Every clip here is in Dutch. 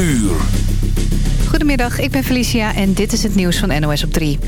uur. Goedemiddag, ik ben Felicia en dit is het nieuws van NOS op 3.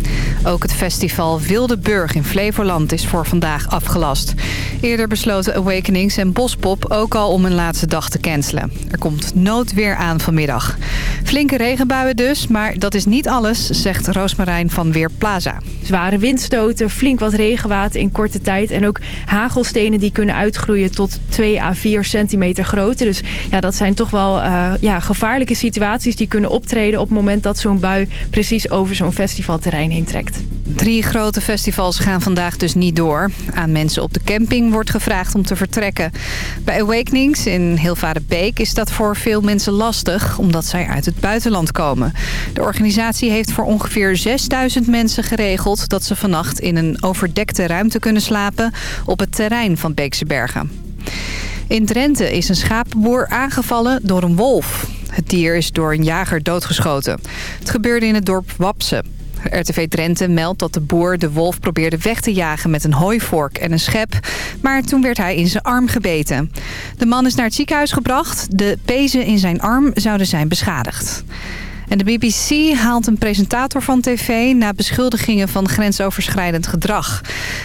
Ook het festival Wilde Burg in Flevoland is voor vandaag afgelast. Eerder besloten Awakenings en Bospop ook al om een laatste dag te cancelen. Er komt noodweer aan vanmiddag. Flinke regenbuien dus, maar dat is niet alles, zegt Roosmarijn van Weerplaza. Zware windstoten, flink wat regenwater in korte tijd... en ook hagelstenen die kunnen uitgroeien tot 2 à 4 centimeter grootte. Dus ja, dat zijn toch wel uh, ja, gevaarlijke situaties die kunnen optreden... op moment dat zo'n bui precies over zo'n festivalterrein heen trekt. Drie grote festivals gaan vandaag dus niet door. Aan mensen op de camping wordt gevraagd om te vertrekken. Bij Awakenings in Hilvarenbeek is dat voor veel mensen lastig... omdat zij uit het buitenland komen. De organisatie heeft voor ongeveer 6000 mensen geregeld... dat ze vannacht in een overdekte ruimte kunnen slapen... op het terrein van Beekse Bergen. In Drenthe is een schapenboer aangevallen door een wolf. Het dier is door een jager doodgeschoten. Het gebeurde in het dorp Wapse. RTV Drenthe meldt dat de boer de wolf probeerde weg te jagen met een hooivork en een schep. Maar toen werd hij in zijn arm gebeten. De man is naar het ziekenhuis gebracht. De pezen in zijn arm zouden zijn beschadigd. En de BBC haalt een presentator van tv na beschuldigingen van grensoverschrijdend gedrag.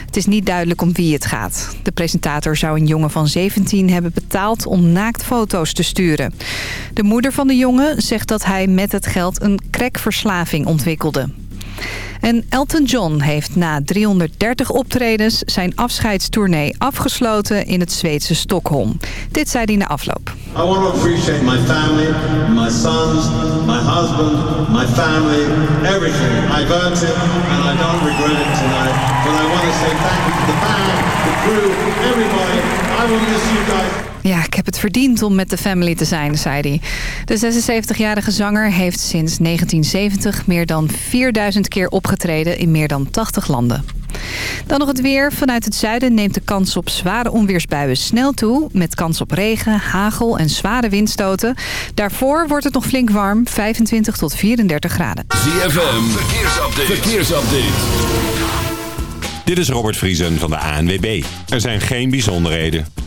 Het is niet duidelijk om wie het gaat. De presentator zou een jongen van 17 hebben betaald om naaktfoto's te sturen. De moeder van de jongen zegt dat hij met het geld een crackverslaving ontwikkelde. En Elton John heeft na 330 optredens zijn afscheidstournee afgesloten in het Zweedse Stockholm. Dit zei hij na afloop. I want to appreciate my family, my sons, my husband, my family, everything. I've earned it and I don't regret it tonight. But I want to say thank you to the band, the crew, everybody. I will miss you guys. Ja, ik heb het verdiend om met de family te zijn, zei hij. De 76-jarige zanger heeft sinds 1970 meer dan 4000 keer opgetreden in meer dan 80 landen. Dan nog het weer. Vanuit het zuiden neemt de kans op zware onweersbuien snel toe. Met kans op regen, hagel en zware windstoten. Daarvoor wordt het nog flink warm, 25 tot 34 graden. ZFM, verkeersupdate. verkeersupdate. Dit is Robert Vriesen van de ANWB. Er zijn geen bijzonderheden.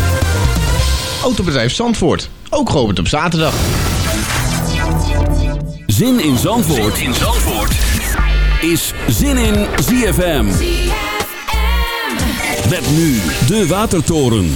Autobedrijf Zandvoort. Ook geopend op zaterdag. Zin in Zandvoort, zin in Zandvoort. is Zin in ZFM. Met nu de Watertoren.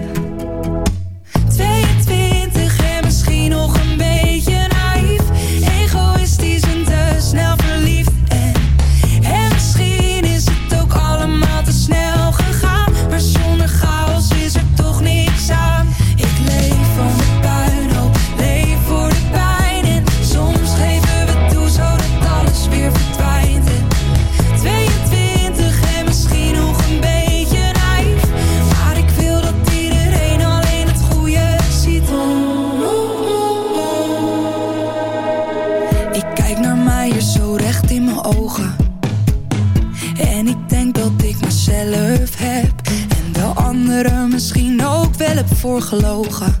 Voorgelogen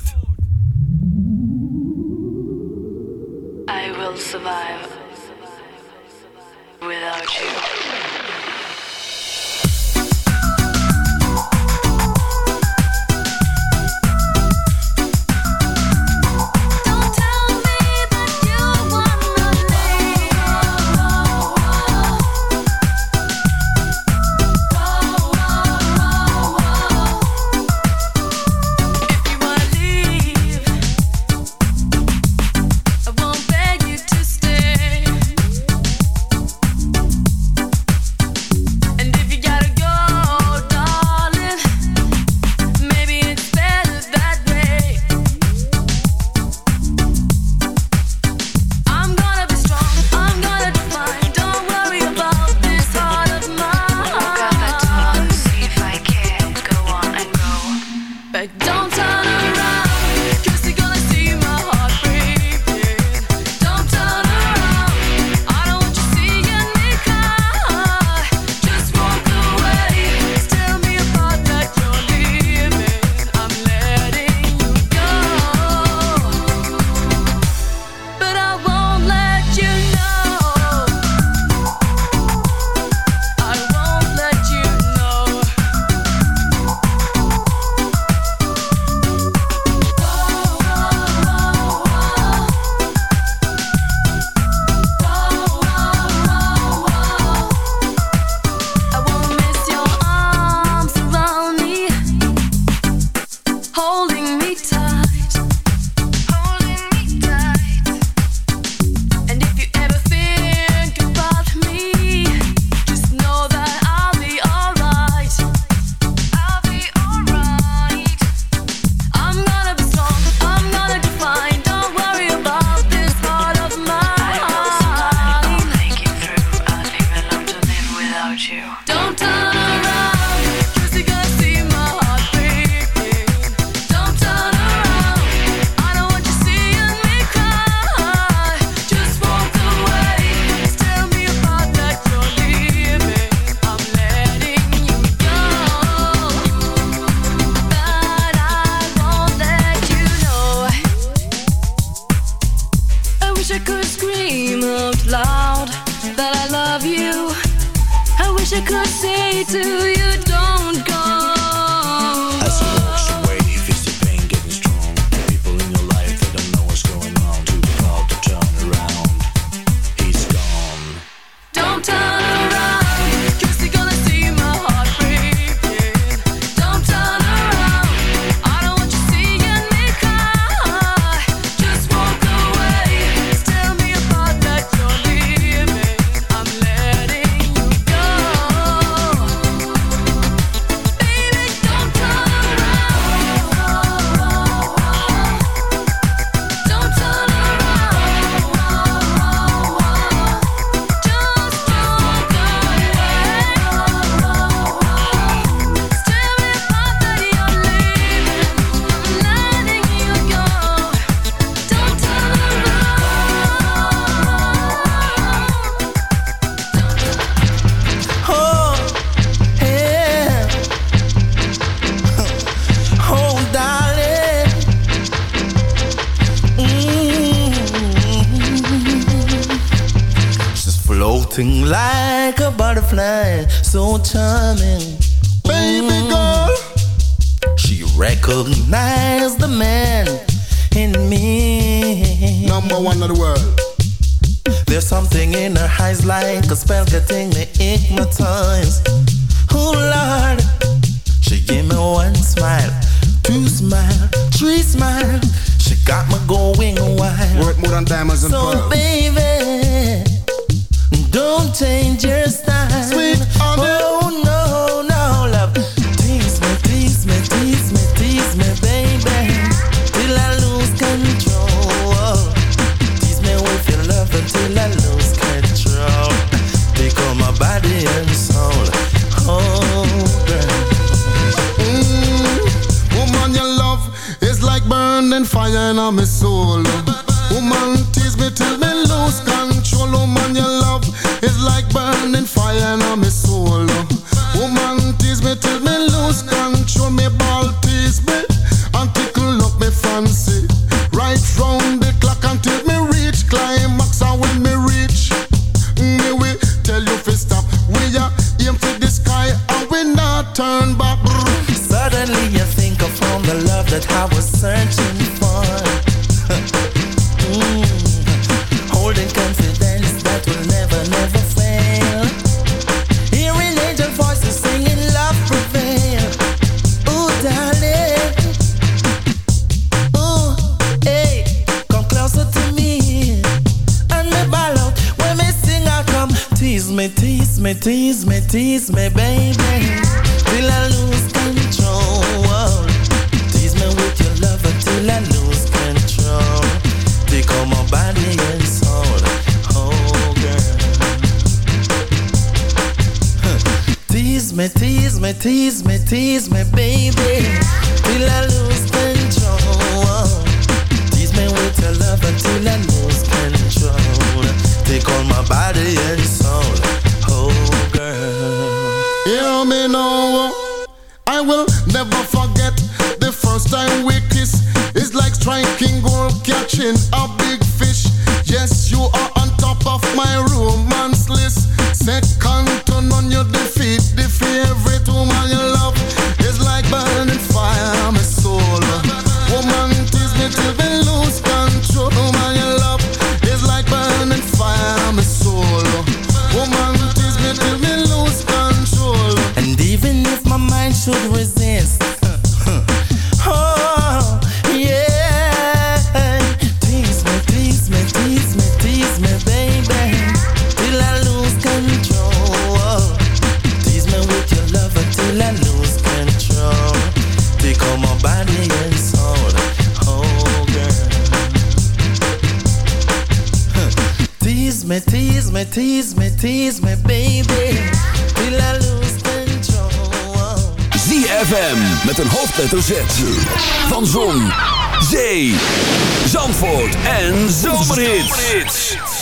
no time. turn back. me, tease me, tease me, tease me, baby. Till I lose control. ZFM met een hoofdletter Z. Van Zon, Zee, Zandvoort en Zomerhits.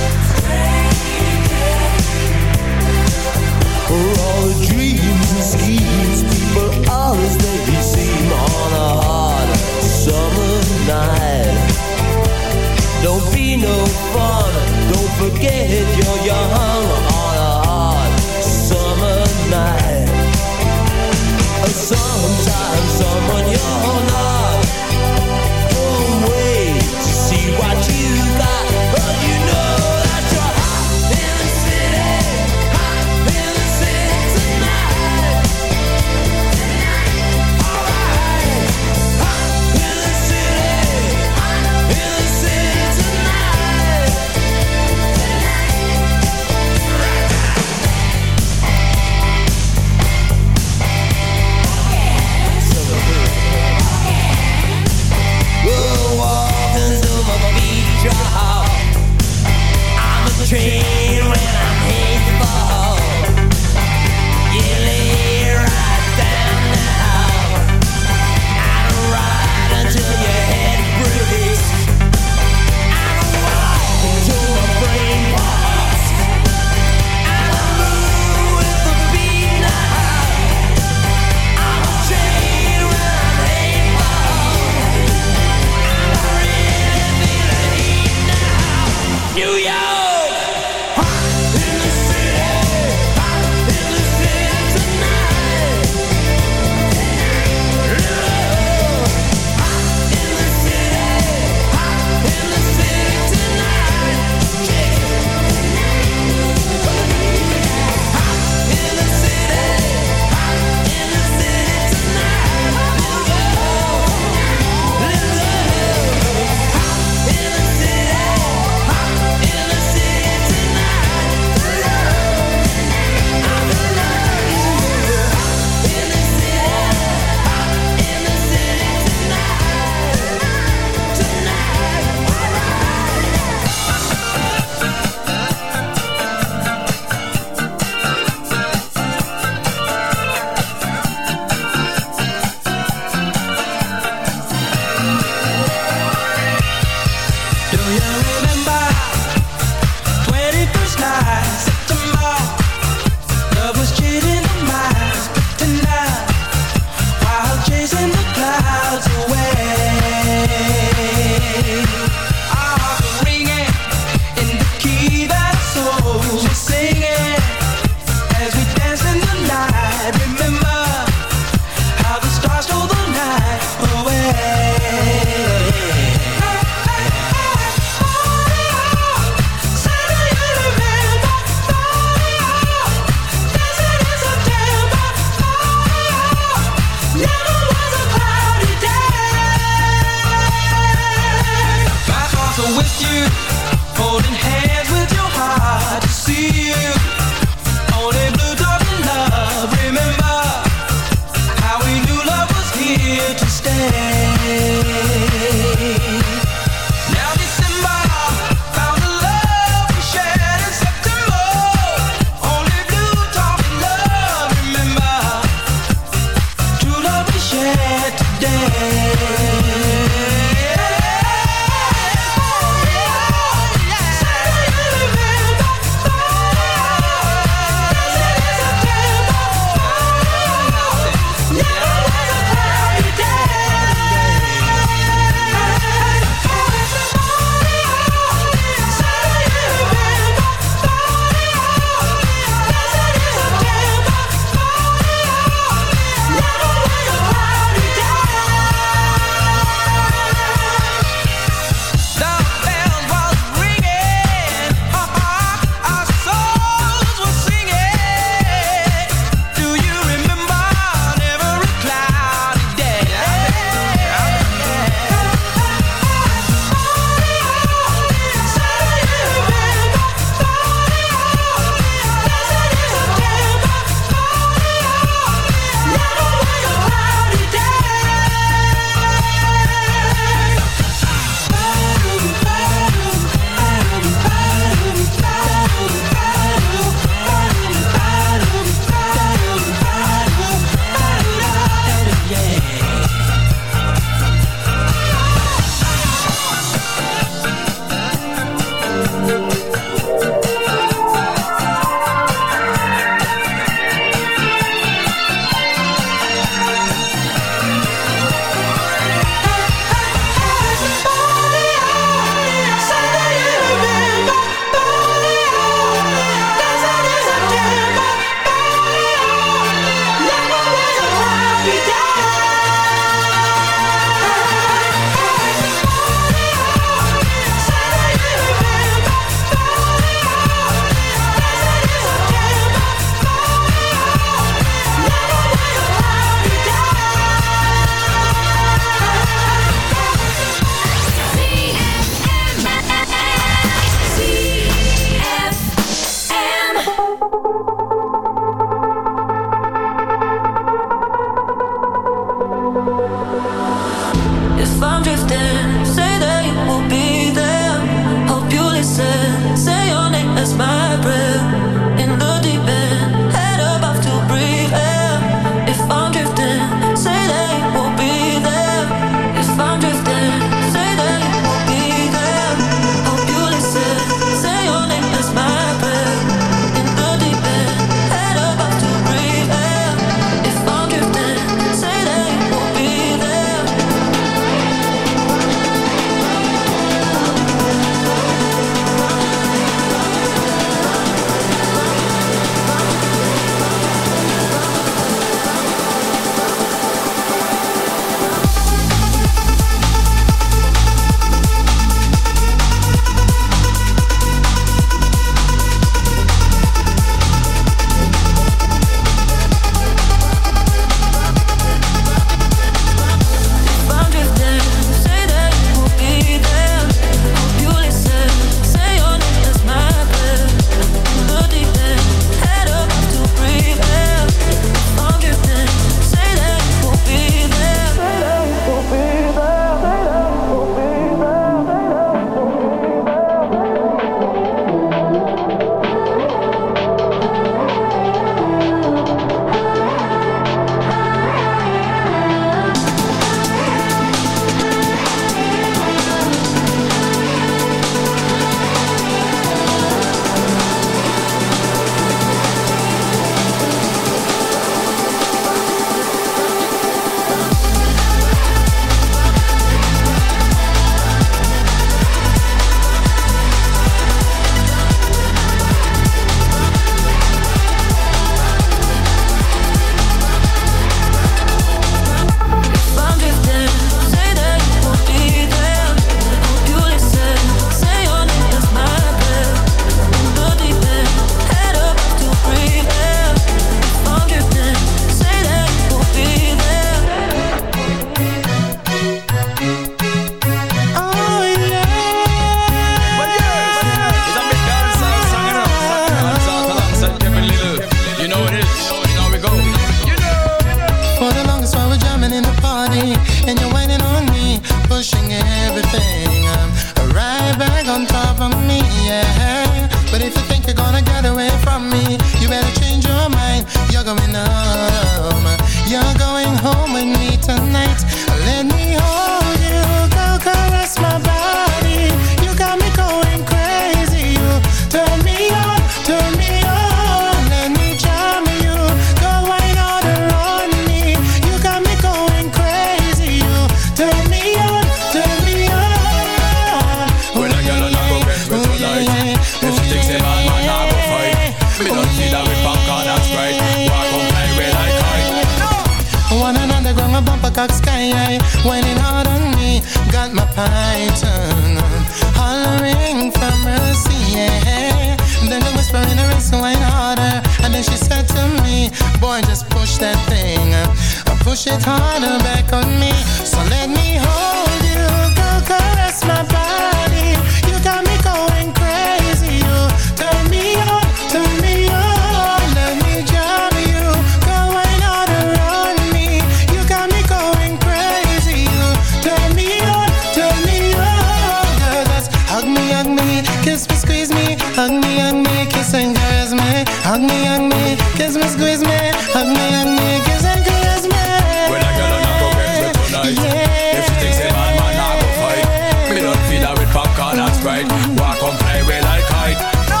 hug me, hug me, kiss and caress me. Hug me, hug me, kiss me, squeeze me. Hug me, hug me, kiss and caress me. When I got on, I go get me tonight. Yeah. If she thinks a man, man, I go fight. Me not feed her with popcorn and Sprite. Walk on, play with like kite. No.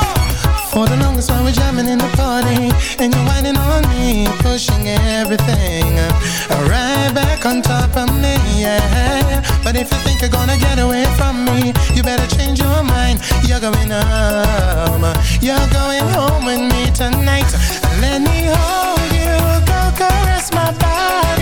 For the longest while we're jamming in the party And you're whining on me, pushing everything Right back on top of me, yeah but if you think you're gonna get away from me, you better change your mind. You're going home. You're going home with me tonight. Let me hold you, go caress my body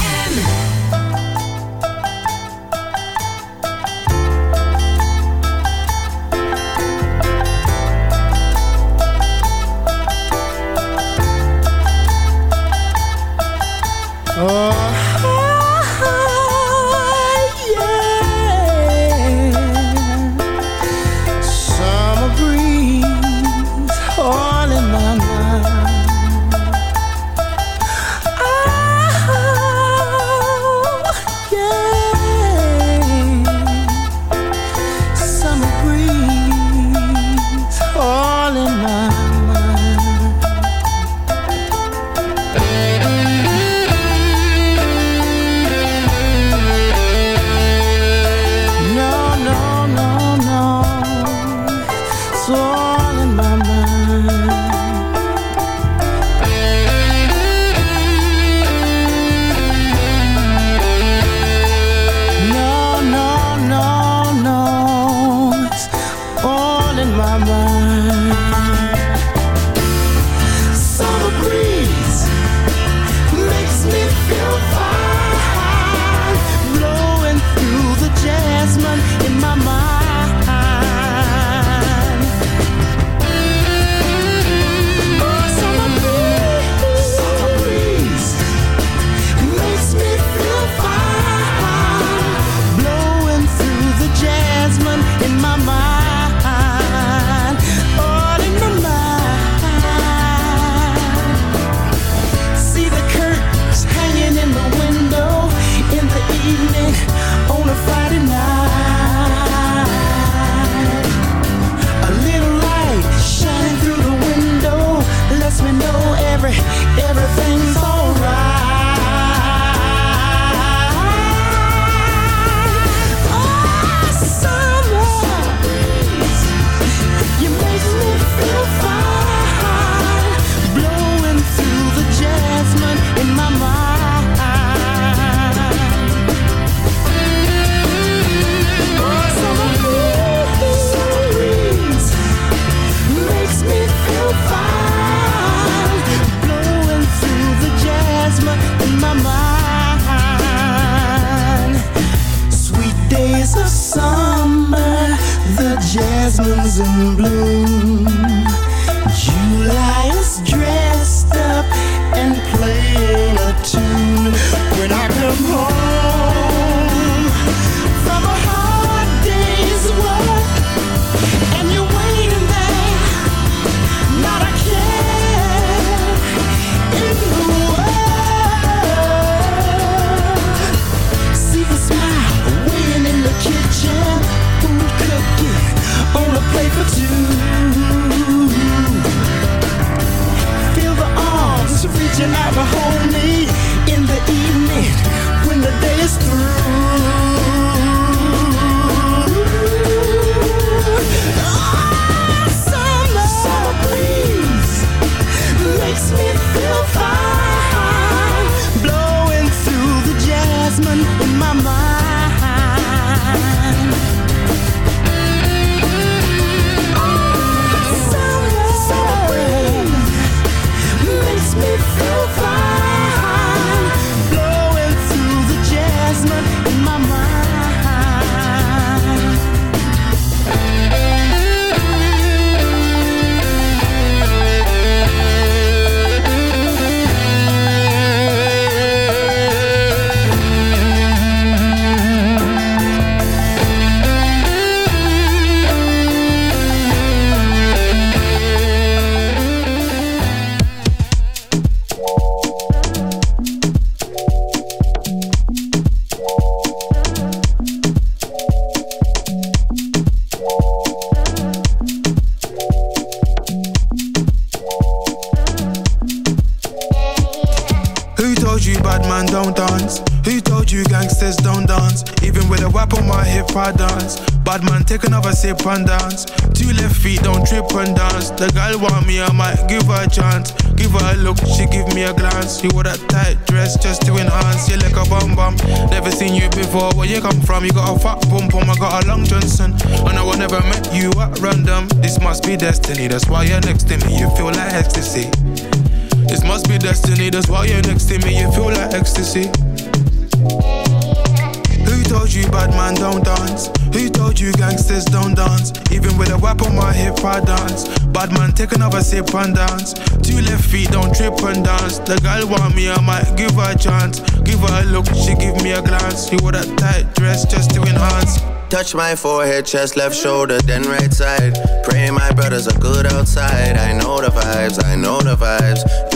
The girl want me, I might give her a chance. Give her a look, she give me a glance. You wore that tight dress just to enhance. You like a bum bum. Never seen you before. Where you come from? You got a fat pum pum. I got a long Johnson. And I I never met you at random. This must be destiny. That's why you're next to me. You feel like ecstasy. This must be destiny, that's why you're next to me, you feel like ecstasy. Who told you bad man don't dance? Who told you gangsters don't dance? Even with a whip on my hip, I dance. Bad man, take another sip and dance. Two left feet, don't trip and dance. The girl want me, I might give her a chance. Give her a look, she give me a glance. You wore that tight dress just to enhance. Touch my forehead, chest, left shoulder, then right side. Pray my brothers are good outside. I know the vibes, I know the vibes.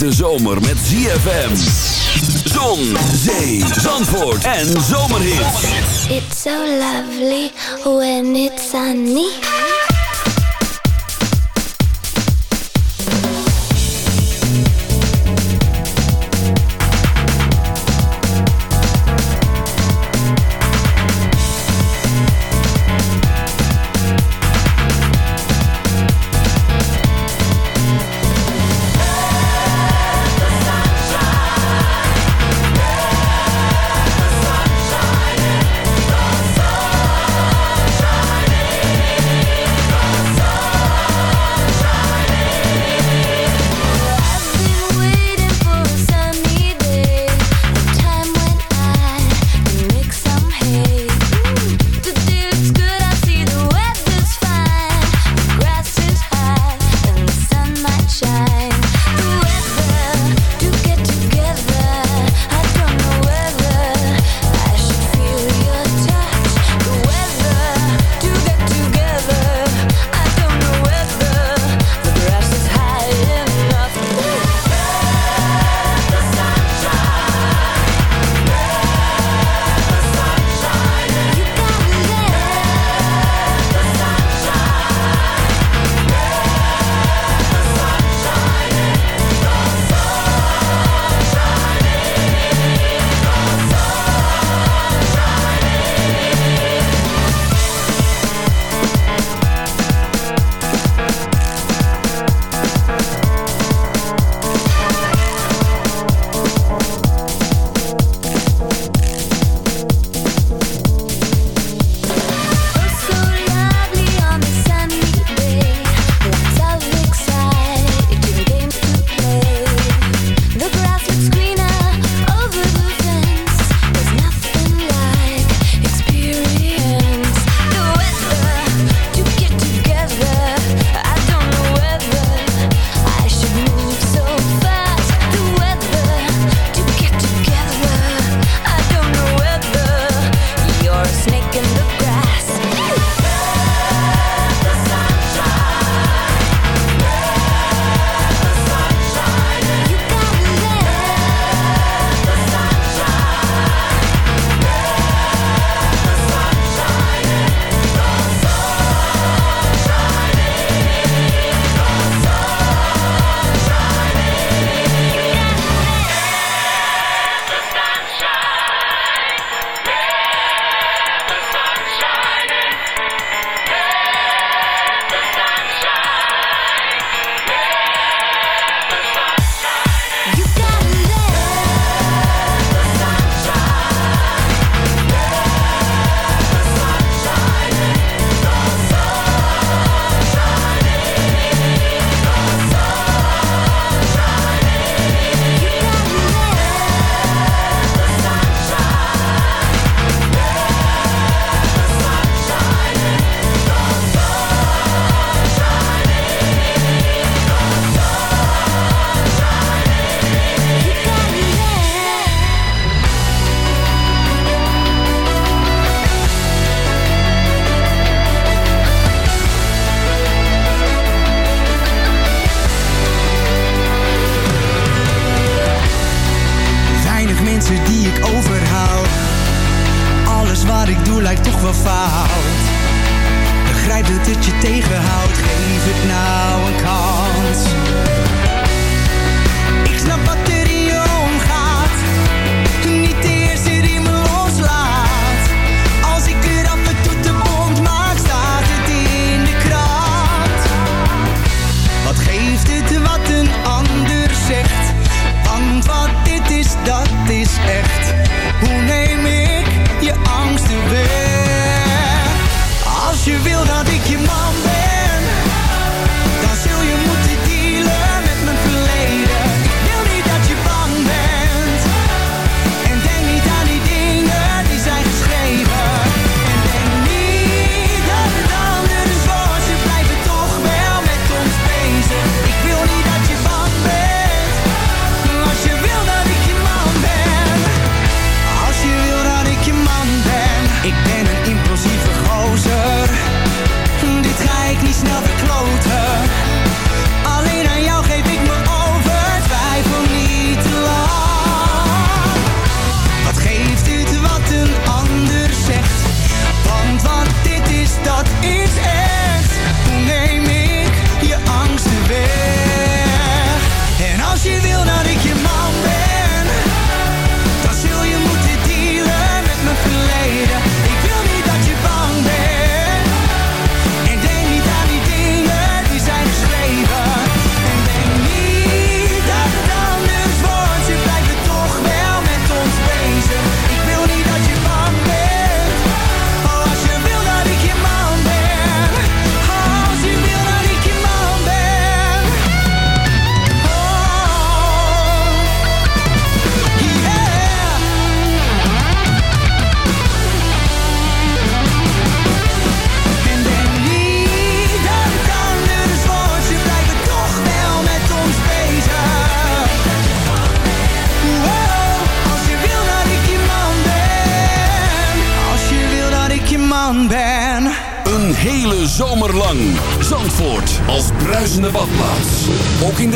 De zomer met ZFM. Zon, zee, zandvoort en zomerhit. It's so lovely when it's sunny.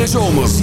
Zomer.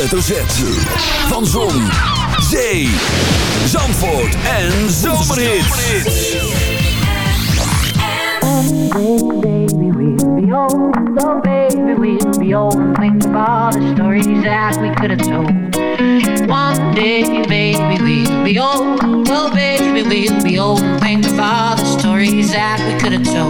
hoofdletter Z. Van Zon, Zee, Zandvoort en Zomerhits. One baby, we'll be old. so baby, we'll be old. Think of all the stories that we could have told. One day, baby, we'll be old. Well baby, we'll be old. Think of all the stories that we could have told.